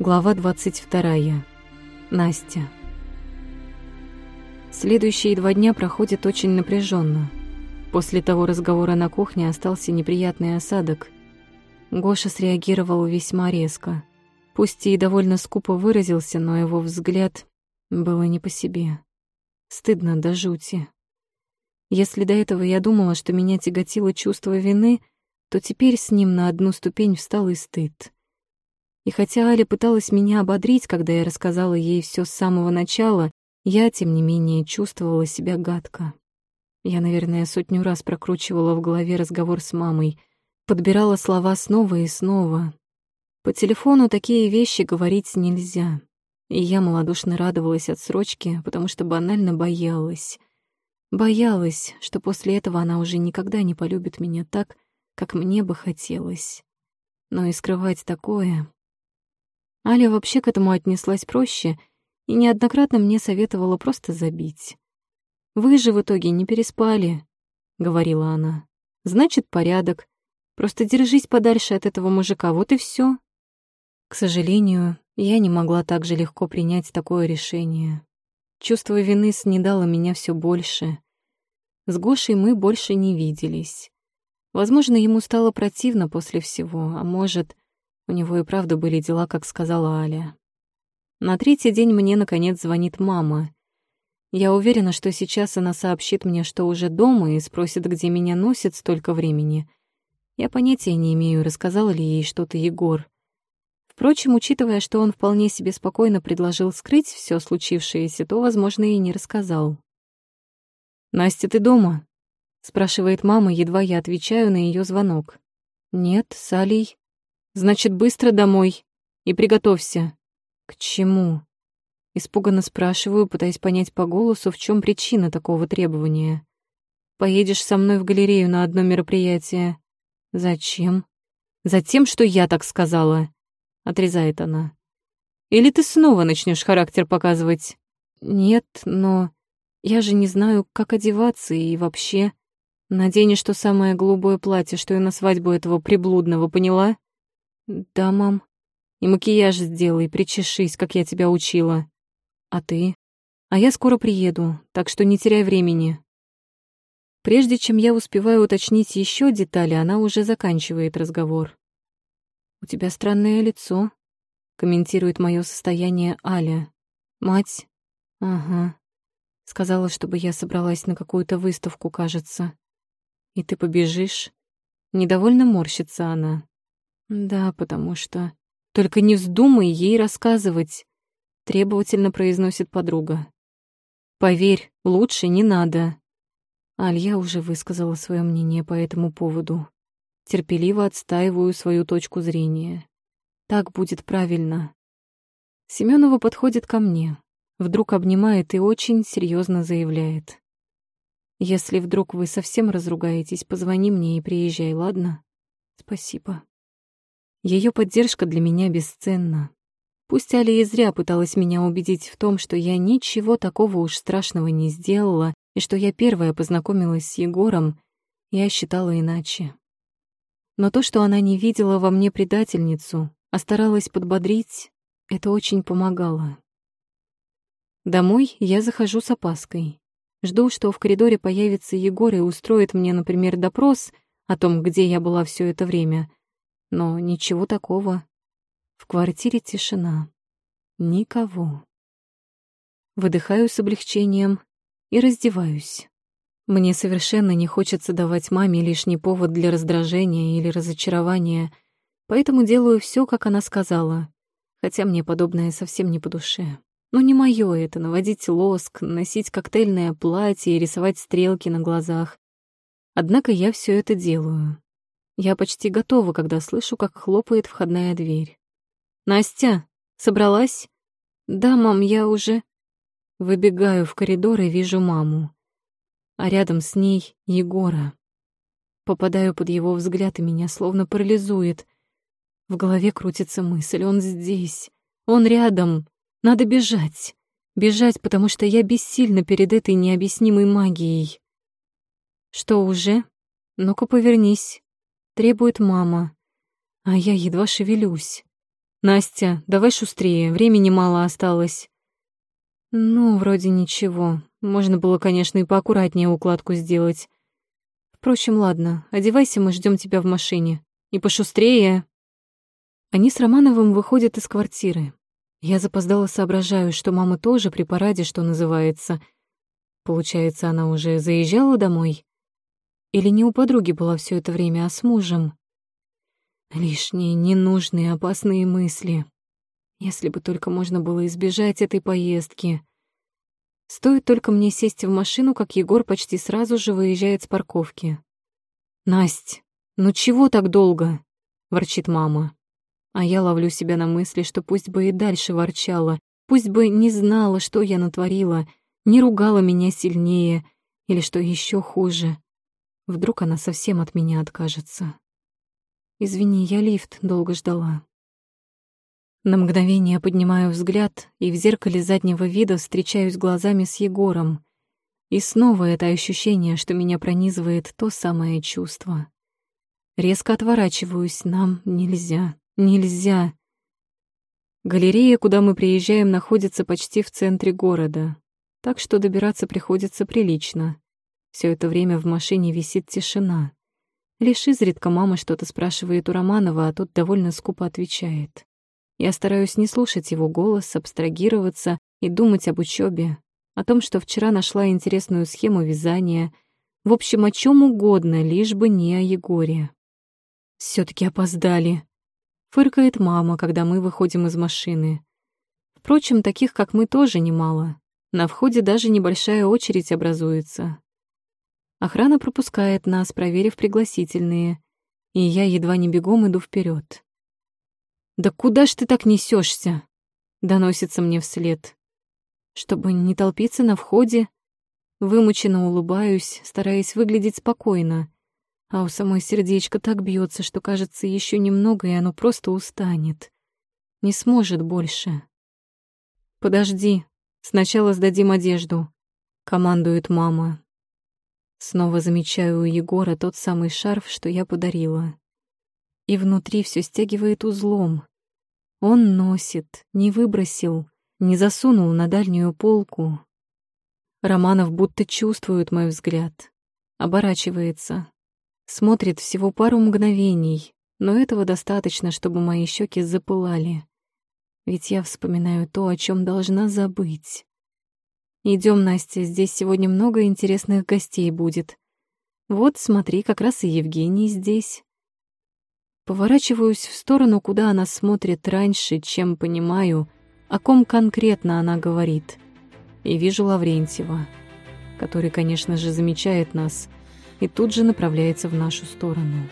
Глава 22. Настя. Следующие два дня проходят очень напряженно. После того разговора на кухне остался неприятный осадок. Гоша среагировал весьма резко. Пусть и довольно скупо выразился, но его взгляд было не по себе. Стыдно до жути. Если до этого я думала, что меня тяготило чувство вины, то теперь с ним на одну ступень встал и стыд. И хотя Аля пыталась меня ободрить, когда я рассказала ей все с самого начала, я, тем не менее, чувствовала себя гадко. Я, наверное, сотню раз прокручивала в голове разговор с мамой, подбирала слова снова и снова. По телефону такие вещи говорить нельзя. И я малодушно радовалась отсрочке, потому что банально боялась. Боялась, что после этого она уже никогда не полюбит меня так, как мне бы хотелось. Но и скрывать такое Аля вообще к этому отнеслась проще и неоднократно мне советовала просто забить. «Вы же в итоге не переспали», — говорила она. «Значит, порядок. Просто держись подальше от этого мужика, вот и все. К сожалению, я не могла так же легко принять такое решение. Чувство вины снедало меня все больше. С Гошей мы больше не виделись. Возможно, ему стало противно после всего, а может, у него и правда были дела, как сказала Аля. На третий день мне, наконец, звонит мама. Я уверена, что сейчас она сообщит мне, что уже дома, и спросит, где меня носит столько времени. Я понятия не имею, рассказал ли ей что-то Егор. Впрочем, учитывая, что он вполне себе спокойно предложил скрыть все случившееся, то, возможно, и не рассказал. «Настя, ты дома?» — спрашивает мама, едва я отвечаю на ее звонок. «Нет, с Алей». Значит, быстро домой и приготовься. К чему? Испуганно спрашиваю, пытаясь понять по голосу, в чем причина такого требования. Поедешь со мной в галерею на одно мероприятие. Зачем? Затем, что я так сказала, отрезает она. Или ты снова начнешь характер показывать? Нет, но я же не знаю, как одеваться и вообще. Наденешь то самое голубое платье, что и на свадьбу этого приблудного, поняла? «Да, мам. И макияж сделай, причешись, как я тебя учила. А ты? А я скоро приеду, так что не теряй времени». Прежде чем я успеваю уточнить еще детали, она уже заканчивает разговор. «У тебя странное лицо», — комментирует мое состояние Аля. «Мать?» «Ага». Сказала, чтобы я собралась на какую-то выставку, кажется. «И ты побежишь?» Недовольно морщится она. Да, потому что... Только не вздумай ей рассказывать, требовательно произносит подруга. Поверь, лучше не надо. Алья уже высказала свое мнение по этому поводу. Терпеливо отстаиваю свою точку зрения. Так будет правильно. Семенова подходит ко мне, вдруг обнимает и очень серьезно заявляет. «Если вдруг вы совсем разругаетесь, позвони мне и приезжай, ладно? Спасибо». Ее поддержка для меня бесценна. Пусть Али и зря пыталась меня убедить в том, что я ничего такого уж страшного не сделала и что я первая познакомилась с Егором, я считала иначе. Но то, что она не видела во мне предательницу, а старалась подбодрить, это очень помогало. Домой я захожу с опаской. Жду, что в коридоре появится Егор и устроит мне, например, допрос о том, где я была все это время — но ничего такого. В квартире тишина. Никого. Выдыхаю с облегчением и раздеваюсь. Мне совершенно не хочется давать маме лишний повод для раздражения или разочарования, поэтому делаю все, как она сказала, хотя мне подобное совсем не по душе. Но не моё это — наводить лоск, носить коктейльное платье и рисовать стрелки на глазах. Однако я все это делаю. Я почти готова, когда слышу, как хлопает входная дверь. «Настя, собралась?» «Да, мам, я уже...» Выбегаю в коридор и вижу маму. А рядом с ней Егора. Попадаю под его взгляд, и меня словно парализует. В голове крутится мысль, он здесь, он рядом, надо бежать. Бежать, потому что я бессильна перед этой необъяснимой магией. Что уже? Ну-ка повернись требует мама, а я едва шевелюсь. «Настя, давай шустрее, времени мало осталось». «Ну, вроде ничего. Можно было, конечно, и поаккуратнее укладку сделать. Впрочем, ладно, одевайся, мы ждем тебя в машине. И пошустрее». Они с Романовым выходят из квартиры. Я запоздала соображаю, что мама тоже при параде, что называется. Получается, она уже заезжала домой? Или не у подруги была все это время, а с мужем? Лишние, ненужные, опасные мысли. Если бы только можно было избежать этой поездки. Стоит только мне сесть в машину, как Егор почти сразу же выезжает с парковки. «Насть, ну чего так долго?» — ворчит мама. А я ловлю себя на мысли, что пусть бы и дальше ворчала, пусть бы не знала, что я натворила, не ругала меня сильнее, или что еще хуже. Вдруг она совсем от меня откажется. Извини, я лифт долго ждала. На мгновение поднимаю взгляд и в зеркале заднего вида встречаюсь глазами с Егором. И снова это ощущение, что меня пронизывает то самое чувство. Резко отворачиваюсь, нам нельзя, нельзя. Галерея, куда мы приезжаем, находится почти в центре города, так что добираться приходится прилично. Все это время в машине висит тишина. Лишь изредка мама что-то спрашивает у Романова, а тот довольно скупо отвечает. Я стараюсь не слушать его голос, абстрагироваться и думать об учебе, о том, что вчера нашла интересную схему вязания, в общем, о чем угодно, лишь бы не о Егоре. все таки опоздали», — фыркает мама, когда мы выходим из машины. Впрочем, таких, как мы, тоже немало. На входе даже небольшая очередь образуется. Охрана пропускает нас, проверив пригласительные, и я едва не бегом иду вперед. «Да куда ж ты так несешься? доносится мне вслед. Чтобы не толпиться на входе, вымученно улыбаюсь, стараясь выглядеть спокойно, а у самой сердечко так бьется, что кажется еще немного, и оно просто устанет. Не сможет больше. «Подожди, сначала сдадим одежду», — командует мама. Снова замечаю у Егора тот самый шарф, что я подарила и внутри все стягивает узлом. Он носит, не выбросил, не засунул на дальнюю полку. Романов будто чувствует мой взгляд, оборачивается, смотрит всего пару мгновений, но этого достаточно, чтобы мои щеки запылали. Ведь я вспоминаю то, о чем должна забыть. Идем, Настя, здесь сегодня много интересных гостей будет. Вот, смотри, как раз и Евгений здесь. Поворачиваюсь в сторону, куда она смотрит раньше, чем понимаю, о ком конкретно она говорит. И вижу Лаврентьева, который, конечно же, замечает нас и тут же направляется в нашу сторону.